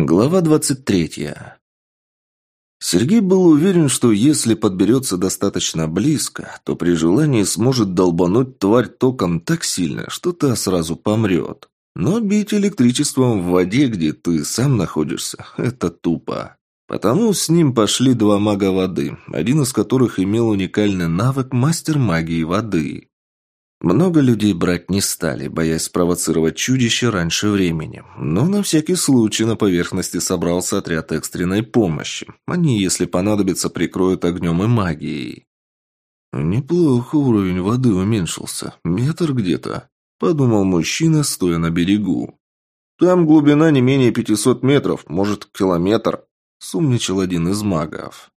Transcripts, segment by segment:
Глава двадцать третья. Сергей был уверен, что если подберется достаточно близко, то при желании сможет долбануть тварь током так сильно, что та сразу помрет. Но бить электричеством в воде, где ты сам находишься, это тупо. Потому с ним пошли два мага воды, один из которых имел уникальный навык мастер магии воды. Много людей брать не стали, боясь спровоцировать чудище раньше времени. Но на всякий случай на поверхности собрался отряд экстренной помощи. Они, если понадобится, прикроют огнем и магией. «Неплохо уровень воды уменьшился. Метр где-то», — подумал мужчина, стоя на берегу. «Там глубина не менее пятисот метров, может, километр», — сумничал один из магов.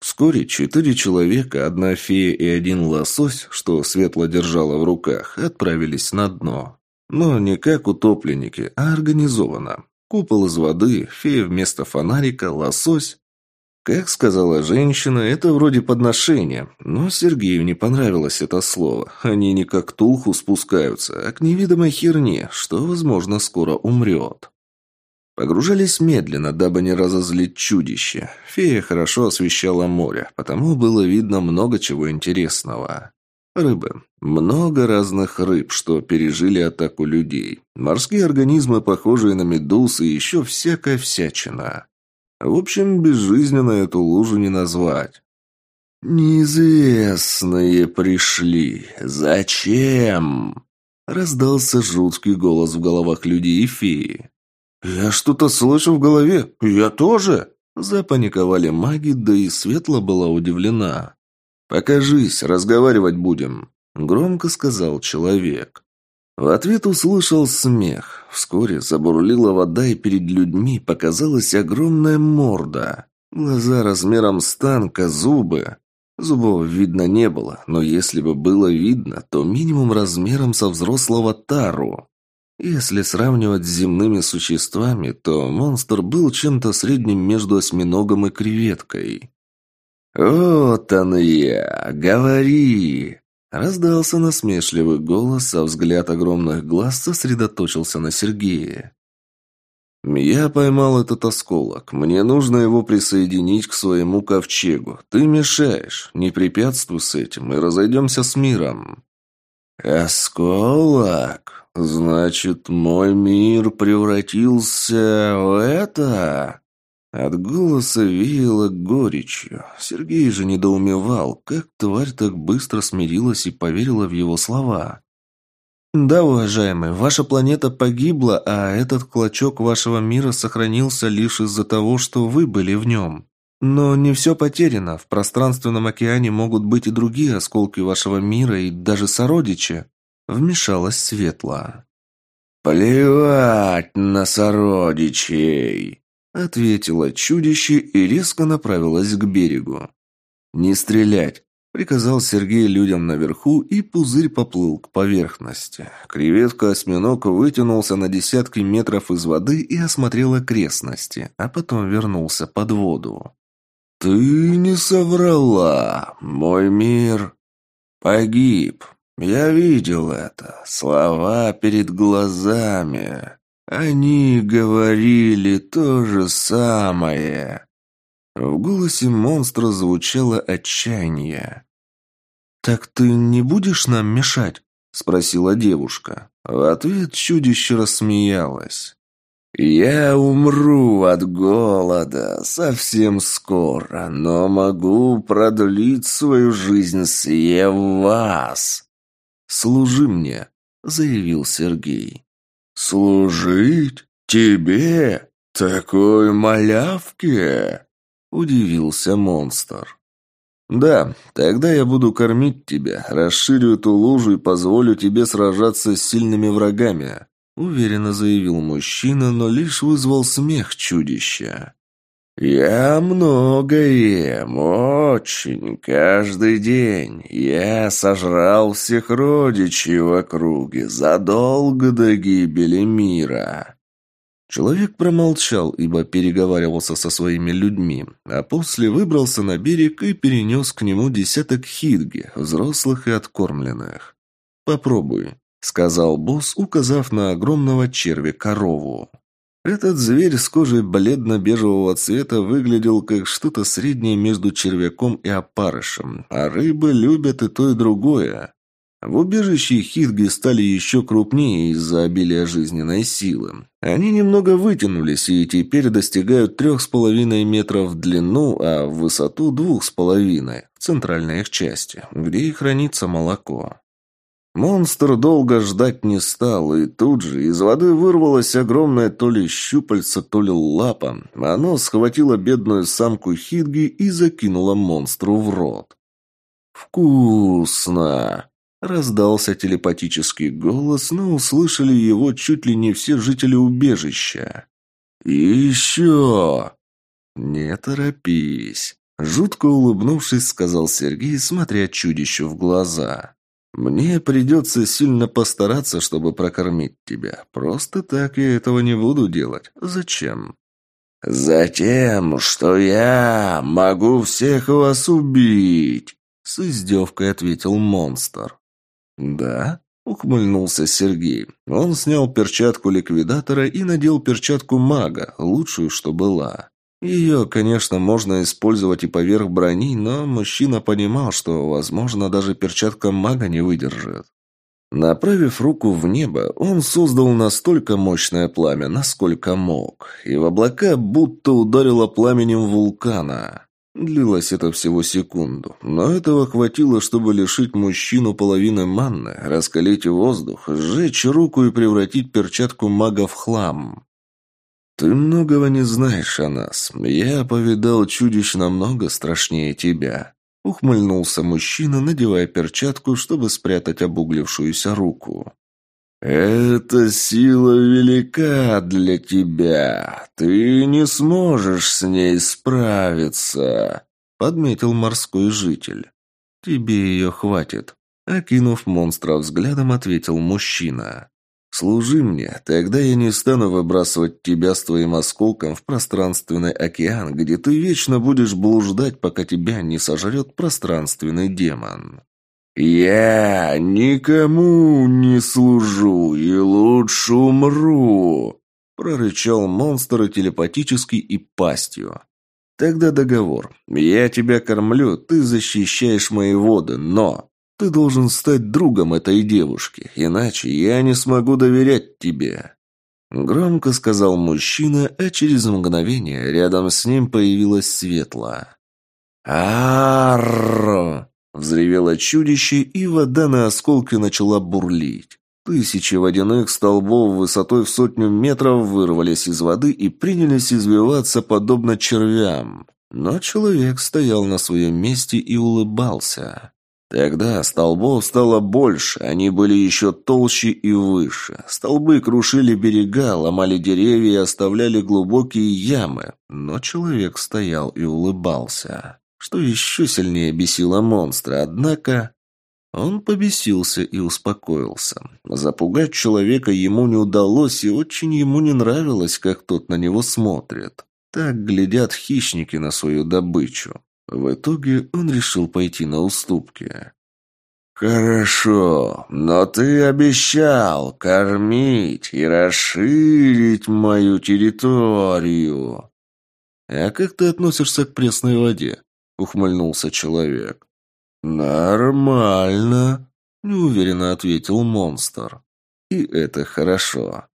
Вскоре четыре человека, одна фея и один лосось, что светло держала в руках, отправились на дно. Но не как утопленники, а организованно. Купол из воды, фея вместо фонарика, лосось. Как сказала женщина, это вроде подношения, но Сергею не понравилось это слово. Они не как тулху спускаются, а к невидимой херне, что, возможно, скоро умрет. Погружались медленно, дабы не разозлить чудище. Фея хорошо освещала море, потому было видно много чего интересного. Рыбы. Много разных рыб, что пережили атаку людей. Морские организмы, похожие на медуз, и еще всякая всячина. В общем, безжизненно эту лужу не назвать. «Неизвестные пришли. Зачем?» Раздался жуткий голос в головах людей и феи. «Я что-то слышу в голове. Я тоже!» Запаниковали маги, да и Светла была удивлена. «Покажись, разговаривать будем», — громко сказал человек. В ответ услышал смех. Вскоре забурлила вода, и перед людьми показалась огромная морда. Глаза размером с танка, зубы. Зубов видно не было, но если бы было видно, то минимум размером со взрослого тару. Если сравнивать с земными существами, то монстр был чем-то средним между осьминогом и креветкой. «Вот он я! Говори!» Раздался насмешливый голос, а взгляд огромных глаз сосредоточился на Сергее. «Я поймал этот осколок. Мне нужно его присоединить к своему ковчегу. Ты мешаешь. Не препятствуй с этим, и разойдемся с миром». «Осколок?» «Значит, мой мир превратился в это?» От голоса веяло горечью. Сергей же недоумевал, как тварь так быстро смирилась и поверила в его слова. «Да, уважаемый, ваша планета погибла, а этот клочок вашего мира сохранился лишь из-за того, что вы были в нем. Но не все потеряно. В пространственном океане могут быть и другие осколки вашего мира, и даже сородичи. Вмешалась Светла. «Плевать на сородичей!» Ответила чудище и резко направилась к берегу. «Не стрелять!» Приказал Сергей людям наверху, и пузырь поплыл к поверхности. Креветка-осьминог вытянулся на десятки метров из воды и осмотрел окрестности, а потом вернулся под воду. «Ты не соврала! Мой мир погиб!» Я видел это. Слова перед глазами. Они говорили то же самое. В голосе монстра звучало отчаяние. «Так ты не будешь нам мешать?» – спросила девушка. В ответ чудище рассмеялось. «Я умру от голода совсем скоро, но могу продлить свою жизнь, съев вас. «Служи мне», — заявил Сергей. «Служить? Тебе? Такой малявке?» — удивился монстр. «Да, тогда я буду кормить тебя, расширю эту лужу и позволю тебе сражаться с сильными врагами», — уверенно заявил мужчина, но лишь вызвал смех чудища. «Я много ем, очень, каждый день. Я сожрал всех родичей в округе задолго до гибели мира». Человек промолчал, ибо переговаривался со своими людьми, а после выбрался на берег и перенес к нему десяток хидги, взрослых и откормленных. «Попробуй», — сказал босс, указав на огромного червя-корову. Этот зверь с кожей бледно-бежевого цвета выглядел как что-то среднее между червяком и опарышем, а рыбы любят и то, и другое. В убежище хитги стали еще крупнее из-за обилия жизненной силы. Они немного вытянулись и теперь достигают трех с половиной метров в длину, а в высоту двух с половиной, в центральной их части, где и хранится молоко. Монстр долго ждать не стал, и тут же из воды вырвалось огромное то ли щупальце, то ли лапа. Оно схватило бедную самку Хидги и закинуло монстру в рот. «Вкусно!» Раздался телепатический голос, но услышали его чуть ли не все жители убежища. еще!» «Не торопись!» Жутко улыбнувшись, сказал Сергей, смотря чудищу в глаза. «Мне придется сильно постараться, чтобы прокормить тебя. Просто так я этого не буду делать. Зачем?» «Затем, что я могу всех вас убить!» С издевкой ответил монстр. «Да?» – ухмыльнулся Сергей. Он снял перчатку ликвидатора и надел перчатку мага, лучшую, что была. Ее, конечно, можно использовать и поверх брони, но мужчина понимал, что, возможно, даже перчатка мага не выдержит. Направив руку в небо, он создал настолько мощное пламя, насколько мог, и в облака будто ударило пламенем вулкана. Длилось это всего секунду, но этого хватило, чтобы лишить мужчину половины манны, раскалить воздух, сжечь руку и превратить перчатку мага в хлам. «Ты многого не знаешь о нас. Я повидал чудищ намного страшнее тебя», — ухмыльнулся мужчина, надевая перчатку, чтобы спрятать обуглившуюся руку. «Эта сила велика для тебя. Ты не сможешь с ней справиться», — подметил морской житель. «Тебе ее хватит», — окинув монстра взглядом, ответил мужчина. «Служи мне, тогда я не стану выбрасывать тебя с твоим осколком в пространственный океан, где ты вечно будешь блуждать, пока тебя не сожрет пространственный демон». «Я никому не служу и лучше умру!» прорычал монстр телепатически и пастью. «Тогда договор. Я тебя кормлю, ты защищаешь мои воды, но ты должен стать другом этой девушки, иначе я не смогу доверять тебе». Громко сказал мужчина, а через мгновение рядом с ним появилась светла. «Арррр!» Взревело чудище, и вода на осколке начала бурлить. Тысячи водяных столбов высотой в сотню метров вырвались из воды и принялись извиваться подобно червям. Но человек стоял на своем месте и улыбался. Тогда столбов стало больше, они были еще толще и выше. Столбы крушили берега, ломали деревья и оставляли глубокие ямы. Но человек стоял и улыбался что еще сильнее бесило монстра, однако... Он побесился и успокоился. Запугать человека ему не удалось, и очень ему не нравилось, как тот на него смотрит. Так глядят хищники на свою добычу. В итоге он решил пойти на уступки. «Хорошо, но ты обещал кормить и расширить мою территорию». «А как ты относишься к пресной воде?» ухмыльнулся человек. «Нормально», — неуверенно ответил монстр. «И это хорошо».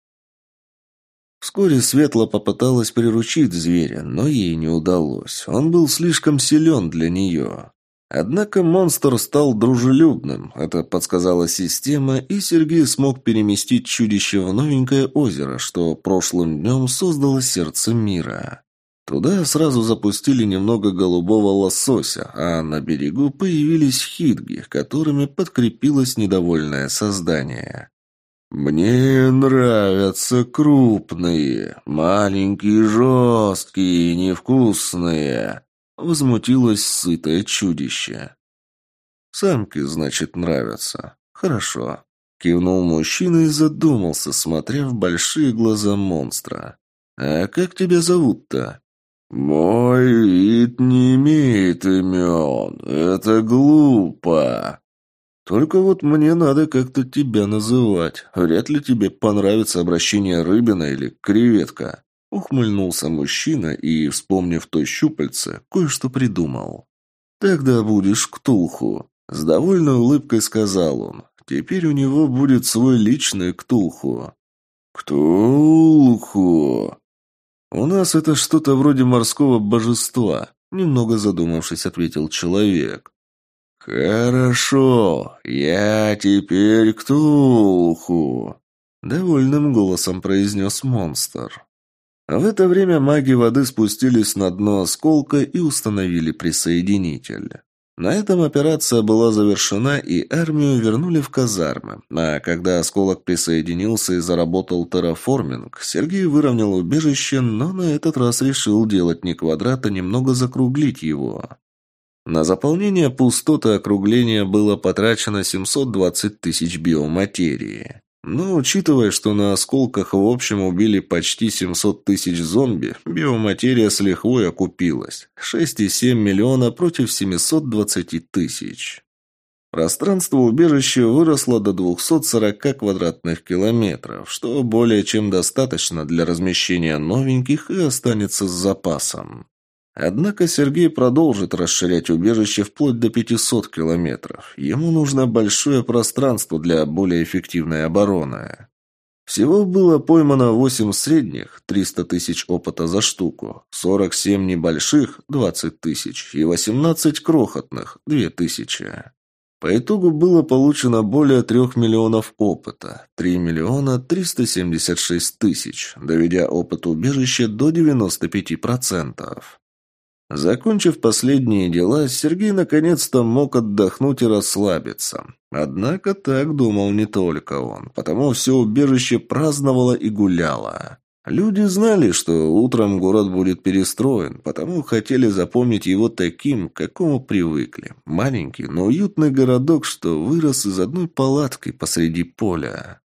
Вскоре Светла попыталась приручить зверя, но ей не удалось. Он был слишком силен для нее. Однако монстр стал дружелюбным, это подсказала система, и Сергей смог переместить чудище в новенькое озеро, что прошлым днем создало сердце мира. Туда сразу запустили немного голубого лосося, а на берегу появились хитги, которыми подкрепилось недовольное создание. «Мне нравятся крупные, маленькие, жесткие, невкусные», — возмутилось сытое чудище. «Самки, значит, нравятся. Хорошо», — кивнул мужчина и задумался, смотря в большие глаза монстра. «А как тебя зовут-то?» «Мой вид не имеет имен. Это глупо». Только вот мне надо как-то тебя называть. Вряд ли тебе понравится обращение рыбина или креветка. Ухмыльнулся мужчина и, вспомнив то щупальце, кое-что придумал. «Тогда будешь Ктулху», — с довольной улыбкой сказал он. «Теперь у него будет свой личный Ктулху». «Ктулху?» «У нас это что-то вроде морского божества», — немного задумавшись, ответил человек. «Хорошо, я теперь Ктулху», — довольным голосом произнес монстр. В это время маги воды спустились на дно осколка и установили присоединитель. На этом операция была завершена, и армию вернули в казармы. А когда осколок присоединился и заработал терраформинг, Сергей выровнял убежище, но на этот раз решил делать не квадрат, а немного закруглить его. На заполнение пустоты округления было потрачено 720 тысяч биоматерии. Но учитывая, что на осколках в общем убили почти 700 тысяч зомби, биоматерия с лихвой окупилась. 6,7 миллиона против 720 тысяч. Пространство убежища выросло до 240 квадратных километров, что более чем достаточно для размещения новеньких и останется с запасом. Однако Сергей продолжит расширять убежище вплоть до 500 километров. Ему нужно большое пространство для более эффективной обороны. Всего было поймано 8 средних, 300 тысяч опыта за штуку, 47 небольших, 20 тысяч, и 18 крохотных, 2 тысячи. По итогу было получено более 3 миллионов опыта, 3 миллиона 376 тысяч, доведя опыт убежища до 95%. Закончив последние дела, Сергей наконец-то мог отдохнуть и расслабиться. Однако так думал не только он, потому все убежище праздновало и гуляло. Люди знали, что утром город будет перестроен, потому хотели запомнить его таким, к какому привыкли. Маленький, но уютный городок, что вырос из одной палаткой посреди поля.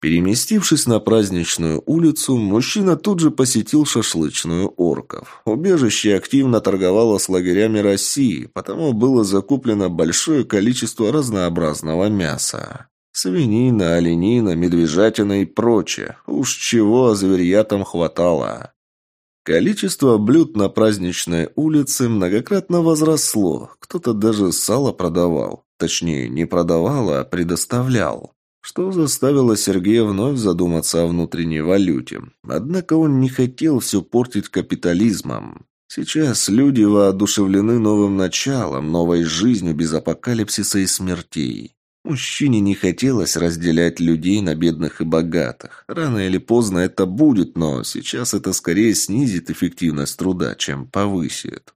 Переместившись на праздничную улицу, мужчина тут же посетил шашлычную орков. Убежище активно торговало с лагерями России, потому было закуплено большое количество разнообразного мяса. Свинина, оленина, медвежатина и прочее. Уж чего зверьятам хватало. Количество блюд на праздничной улице многократно возросло. Кто-то даже сало продавал. Точнее, не продавал, а предоставлял что заставило Сергея вновь задуматься о внутренней валюте. Однако он не хотел все портить капитализмом. Сейчас люди воодушевлены новым началом, новой жизнью без апокалипсиса и смертей. Мужчине не хотелось разделять людей на бедных и богатых. Рано или поздно это будет, но сейчас это скорее снизит эффективность труда, чем повысит.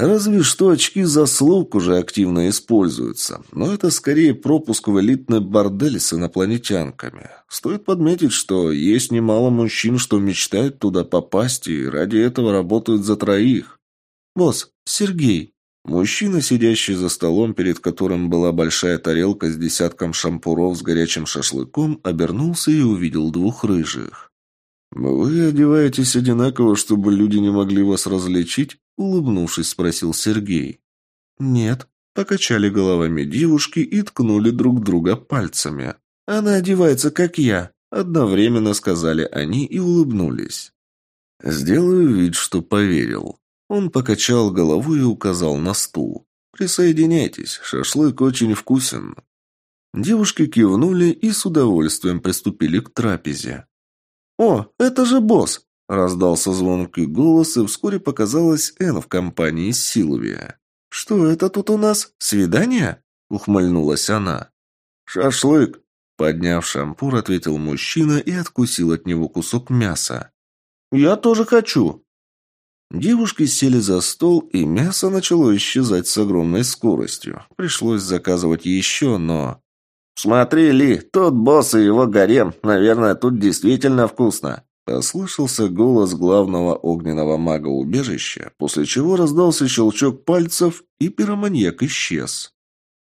Разве что очки заслуг уже активно используются, но это скорее пропуск в элитный бордель с инопланетянками. Стоит подметить, что есть немало мужчин, что мечтают туда попасть и ради этого работают за троих. «Босс, Сергей». Мужчина, сидящий за столом, перед которым была большая тарелка с десятком шампуров с горячим шашлыком, обернулся и увидел двух рыжих. «Вы одеваетесь одинаково, чтобы люди не могли вас различить?» Улыбнувшись, спросил Сергей. «Нет», – покачали головами девушки и ткнули друг друга пальцами. «Она одевается, как я», – одновременно сказали они и улыбнулись. «Сделаю вид, что поверил». Он покачал головой и указал на стул. «Присоединяйтесь, шашлык очень вкусен». Девушки кивнули и с удовольствием приступили к трапезе. «О, это же босс!» Раздался звонкий голос, и вскоре показалась Эн в компании Силвия. «Что это тут у нас? Свидание?» — ухмыльнулась она. «Шашлык!» — подняв шампур, ответил мужчина и откусил от него кусок мяса. «Я тоже хочу!» Девушки сели за стол, и мясо начало исчезать с огромной скоростью. Пришлось заказывать еще, но... «Смотри, Ли, тот босс и его гарем. Наверное, тут действительно вкусно», Послышался голос главного огненного мага убежища, после чего раздался щелчок пальцев, и пироманьяк исчез.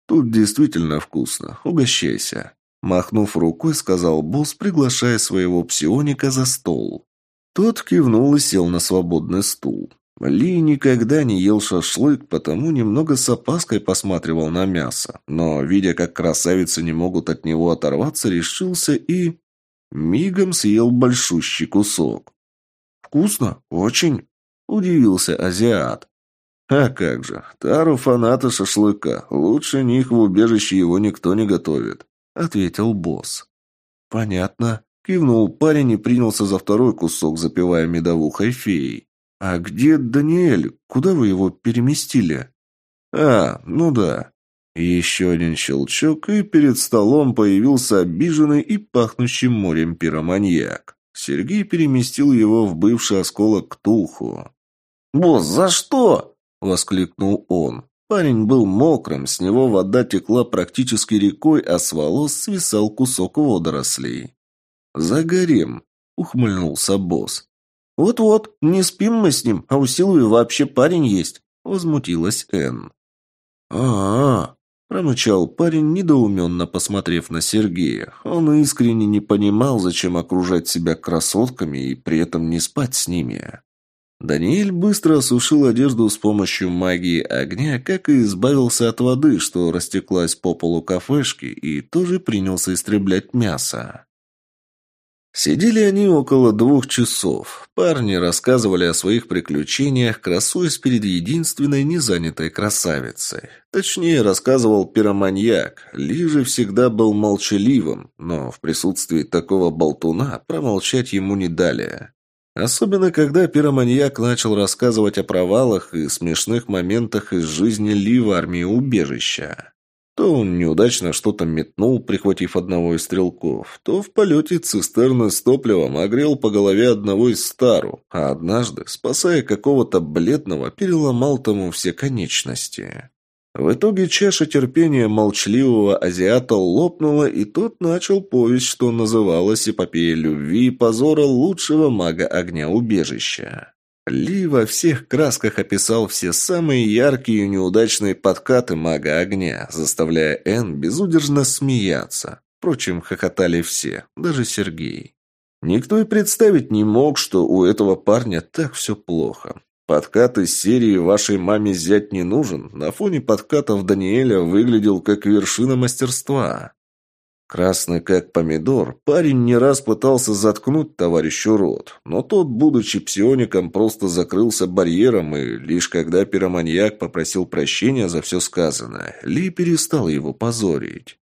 «Тут действительно вкусно. Угощайся», – махнув рукой, сказал босс, приглашая своего псионика за стол. Тот кивнул и сел на свободный стул. Ли никогда не ел шашлык, потому немного с опаской посматривал на мясо. Но, видя, как красавицы не могут от него оторваться, решился и... Мигом съел большущий кусок. «Вкусно? Очень?» – удивился азиат. «А как же, Тару фанаты шашлыка. Лучше них в убежище его никто не готовит», – ответил босс. «Понятно», – кивнул парень и принялся за второй кусок, запивая медовухой феей. «А где Даниэль? Куда вы его переместили?» «А, ну да». Еще один щелчок, и перед столом появился обиженный и пахнущий морем пироманьяк. Сергей переместил его в бывший осколок Ктулху. «Босс, за что?» – воскликнул он. Парень был мокрым, с него вода текла практически рекой, а с волос свисал кусок водорослей. «Загорим», – ухмыльнулся босс. «Вот-вот, не спим мы с ним, а у Силуи вообще парень есть», — возмутилась Энн. «А-а-а», — промычал парень, недоуменно посмотрев на Сергея. Он искренне не понимал, зачем окружать себя красотками и при этом не спать с ними. Даниэль быстро осушил одежду с помощью магии огня, как и избавился от воды, что растеклась по полу кафешки, и тоже принялся истреблять мясо. Сидели они около двух часов. Парни рассказывали о своих приключениях, красуясь перед единственной незанятой красавицей. Точнее, рассказывал пироманьяк. Ли же всегда был молчаливым, но в присутствии такого болтуна промолчать ему не дали. Особенно, когда пироманьяк начал рассказывать о провалах и смешных моментах из жизни Ли в армии убежища. То он неудачно что-то метнул, прихватив одного из стрелков, то в полете цистерны с топливом огрел по голове одного из стару, а однажды, спасая какого-то бледного, переломал тому все конечности. В итоге чаша терпения молчаливого азиата лопнула, и тот начал повесть, что называлась «Эпопея любви и позора лучшего мага огня убежища». Ли во всех красках описал все самые яркие и неудачные подкаты мага огня, заставляя Энн безудержно смеяться. Впрочем, хохотали все, даже Сергей. Никто и представить не мог, что у этого парня так все плохо. Подкат из серии «Вашей маме зять не нужен» на фоне подкатов Даниэля выглядел как вершина мастерства. Красный как помидор, парень не раз пытался заткнуть товарищу рот, но тот, будучи псиоником, просто закрылся барьером, и лишь когда пироманьяк попросил прощения за все сказанное, Ли перестал его позорить.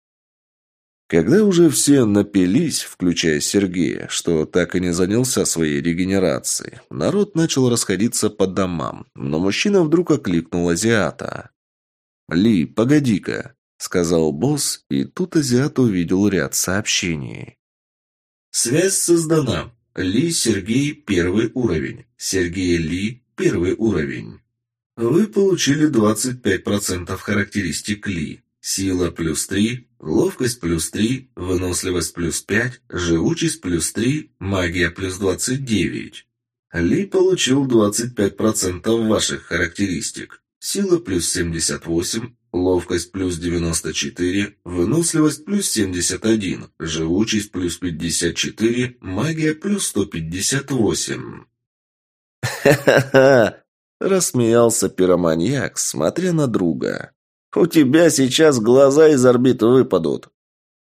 Когда уже все напились, включая Сергея, что так и не занялся своей регенерацией, народ начал расходиться по домам, но мужчина вдруг окликнул азиата. «Ли, погоди-ка!» Сказал босс, и тут азиат увидел ряд сообщений. Связь создана. Ли Сергей первый уровень. Сергей Ли первый уровень. Вы получили 25% характеристик Ли. Сила плюс 3, ловкость плюс 3, выносливость плюс 5, живучесть плюс 3, магия плюс 29. Ли получил 25% ваших характеристик. Сила плюс 78, Ловкость плюс 94, выносливость плюс 71, живучесть плюс 54, магия плюс 158. «Ха-ха-ха!» – рассмеялся пироманьяк, смотря на друга. «У тебя сейчас глаза из орбит выпадут».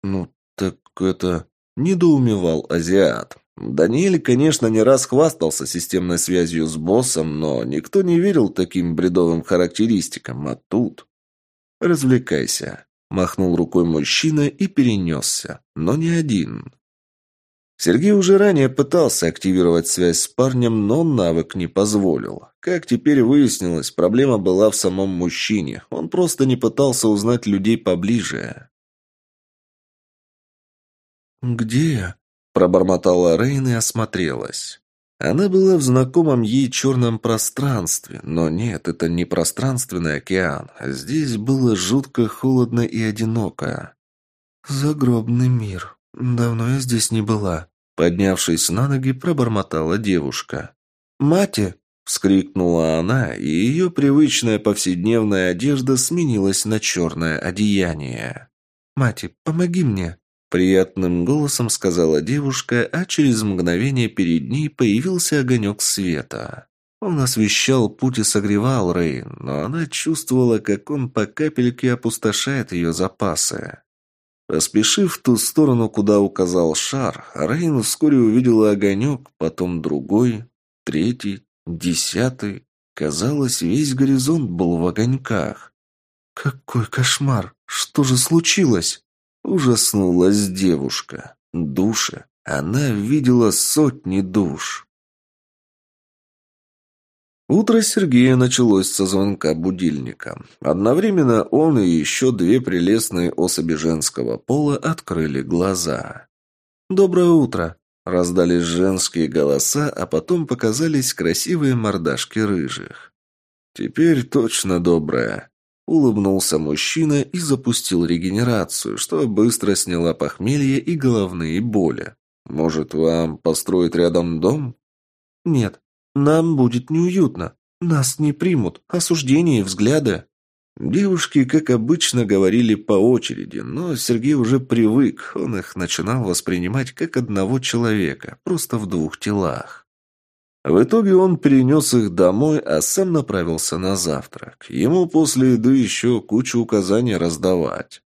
«Ну, так это...» – недоумевал азиат. Даниэль, конечно, не раз хвастался системной связью с боссом, но никто не верил таким бредовым характеристикам, а тут... «Развлекайся», – махнул рукой мужчина и перенесся, но не один. Сергей уже ранее пытался активировать связь с парнем, но навык не позволил. Как теперь выяснилось, проблема была в самом мужчине. Он просто не пытался узнать людей поближе. «Где я?» – пробормотала Рейн и осмотрелась. Она была в знакомом ей черном пространстве, но нет, это не пространственный океан. Здесь было жутко холодно и одиноко. «Загробный мир. Давно я здесь не была», — поднявшись на ноги, пробормотала девушка. «Мати!» — вскрикнула она, и ее привычная повседневная одежда сменилась на черное одеяние. «Мати, помоги мне!» Приятным голосом сказала девушка, а через мгновение перед ней появился огонек света. Он освещал путь и согревал Рейн, но она чувствовала, как он по капельке опустошает ее запасы. Поспешив в ту сторону, куда указал шар, Рейн вскоре увидела огонек, потом другой, третий, десятый. Казалось, весь горизонт был в огоньках. «Какой кошмар! Что же случилось?» Ужаснулась девушка. Души. Она видела сотни душ. Утро Сергея началось со звонка будильника. Одновременно он и еще две прелестные особи женского пола открыли глаза. «Доброе утро!» – раздались женские голоса, а потом показались красивые мордашки рыжих. «Теперь точно доброе!» – улыбнулся мужчина и запустил регенерацию, что быстро сняла похмелье и головные боли. «Может, вам построить рядом дом?» «Нет, нам будет неуютно. Нас не примут. Осуждение и взгляды. Девушки, как обычно, говорили по очереди, но Сергей уже привык. Он их начинал воспринимать как одного человека, просто в двух телах. В итоге он перенес их домой, а сам направился на завтрак. Ему после еды еще кучу указаний раздавать.